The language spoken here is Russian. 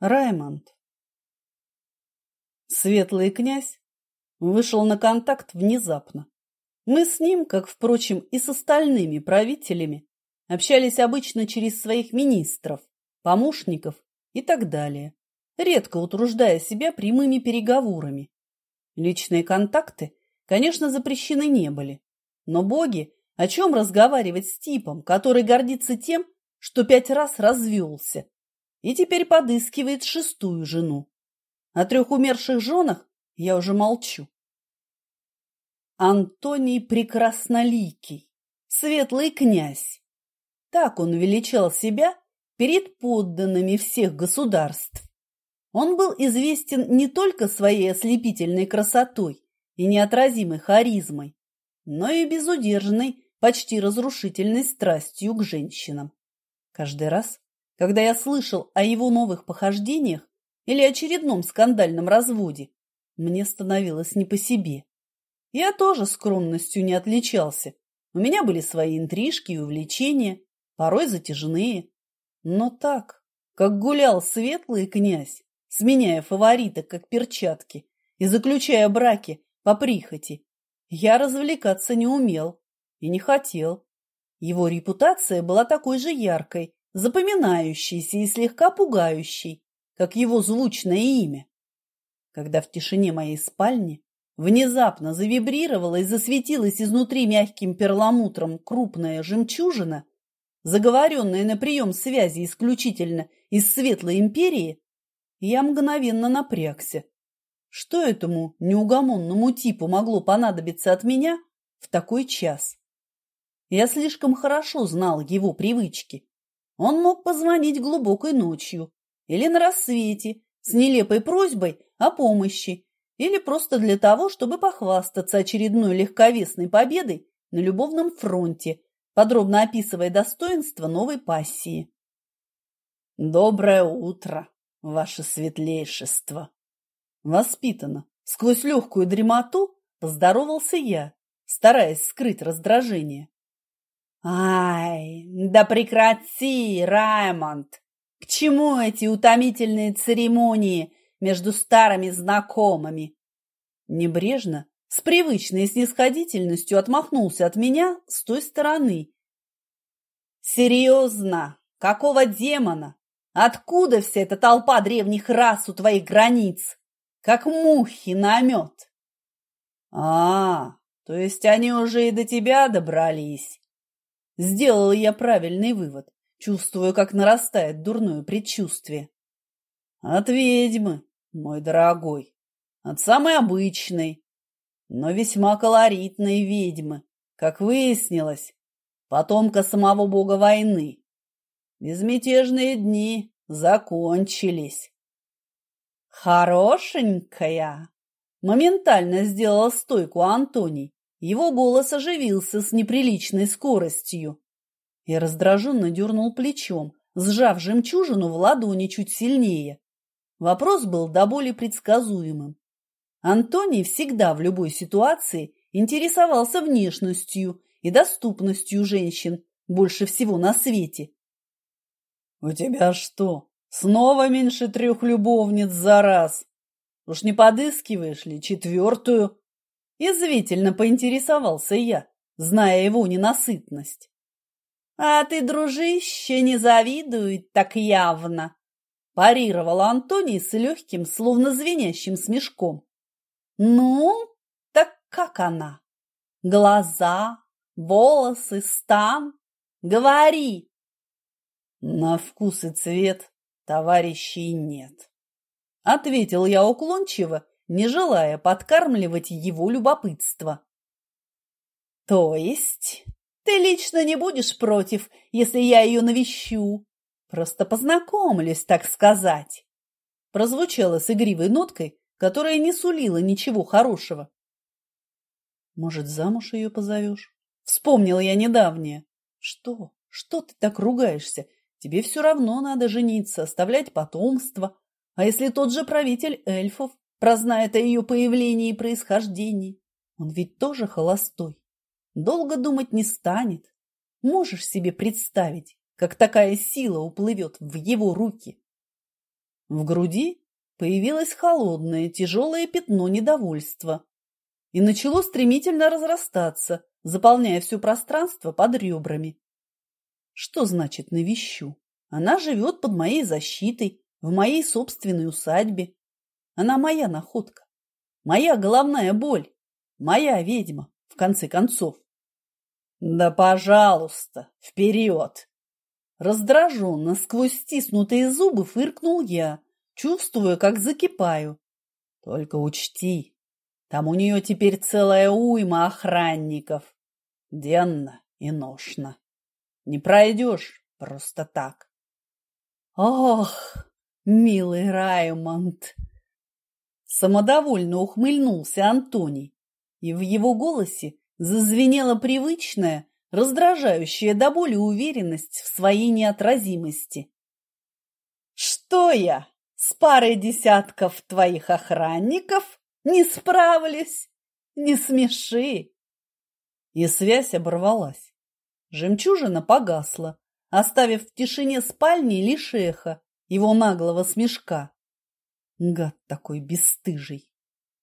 Раймонд. Светлый князь вышел на контакт внезапно. Мы с ним, как, впрочем, и с остальными правителями, общались обычно через своих министров, помощников и так далее, редко утруждая себя прямыми переговорами. Личные контакты, конечно, запрещены не были, но боги, о чем разговаривать с типом, который гордится тем, что пять раз развелся и теперь подыскивает шестую жену. О трех умерших женах я уже молчу. Антоний Прекрасноликий, светлый князь. Так он величал себя перед подданными всех государств. Он был известен не только своей ослепительной красотой и неотразимой харизмой, но и безудержной, почти разрушительной страстью к женщинам. Каждый раз, когда я слышал о его новых похождениях или очередном скандальном разводе, мне становилось не по себе. Я тоже скромностью не отличался. У меня были свои интрижки и увлечения, порой затяжные. Но так, как гулял светлый князь, сменяя фаворита как перчатки и заключая браки по прихоти, я развлекаться не умел и не хотел. Его репутация была такой же яркой запоминающийся и слегка пугающий, как его звучное имя. Когда в тишине моей спальни внезапно завибрировала и засветилась изнутри мягким перламутром крупная жемчужина, заговоренная на прием связи исключительно из Светлой Империи, я мгновенно напрягся. Что этому неугомонному типу могло понадобиться от меня в такой час? Я слишком хорошо знал его привычки. Он мог позвонить глубокой ночью или на рассвете с нелепой просьбой о помощи или просто для того, чтобы похвастаться очередной легковесной победой на любовном фронте, подробно описывая достоинства новой пассии. «Доброе утро, ваше светлейшество!» Воспитанно, сквозь легкую дремоту, поздоровался я, стараясь скрыть раздражение. Ай, да прекрати, Раймонд! К чему эти утомительные церемонии между старыми знакомыми? Небрежно, с привычной снисходительностью отмахнулся от меня с той стороны. Серьезно? Какого демона? Откуда вся эта толпа древних рас у твоих границ? Как мухи на мед. А, то есть они уже и до тебя добрались. Сделала я правильный вывод, чувствуя, как нарастает дурное предчувствие. От ведьмы, мой дорогой, от самой обычной, но весьма колоритной ведьмы, как выяснилось, потомка самого бога войны. Безмятежные дни закончились. Хорошенькая! Моментально сделала стойку Антоний, его голос оживился с неприличной скоростью. Я раздраженно дернул плечом, сжав жемчужину в ладони чуть сильнее. Вопрос был до боли предсказуемым. Антоний всегда в любой ситуации интересовался внешностью и доступностью женщин больше всего на свете. — У тебя что, снова меньше трех любовниц за раз? Уж не подыскиваешь ли четвертую? Язвительно поинтересовался я, зная его ненасытность. «А ты, дружище, не завидует так явно!» парировал Антоний с легким, словно звенящим смешком. «Ну, так как она? Глаза, волосы, стан? Говори!» «На вкус и цвет товарищей нет», — ответил я уклончиво не желая подкармливать его любопытство. «То есть ты лично не будешь против, если я ее навещу? Просто познакомлюсь, так сказать!» Прозвучало с игривой ноткой, которая не сулила ничего хорошего. «Может, замуж ее позовешь?» Вспомнила я недавнее. «Что? Что ты так ругаешься? Тебе все равно надо жениться, оставлять потомство. А если тот же правитель эльфов прознает о ее появлении и происхождении. Он ведь тоже холостой. Долго думать не станет. Можешь себе представить, как такая сила уплывет в его руки? В груди появилось холодное, тяжелое пятно недовольства и начало стремительно разрастаться, заполняя все пространство под ребрами. Что значит навещу? Она живет под моей защитой, в моей собственной усадьбе. Она моя находка, моя головная боль, моя ведьма, в конце концов. Да, пожалуйста, вперед! Раздраженно, сквозь стиснутые зубы фыркнул я, чувствуя, как закипаю. Только учти, там у нее теперь целая уйма охранников. Денно и ношно. Не пройдешь просто так. Ох, милый Раймонд! Самодовольно ухмыльнулся Антоний, и в его голосе зазвенела привычная, раздражающая до боли уверенность в своей неотразимости. «Что я, с парой десятков твоих охранников не справлюсь? Не смеши!» И связь оборвалась. Жемчужина погасла, оставив в тишине спальни лишь эхо его наглого смешка. Гад такой бесстыжий!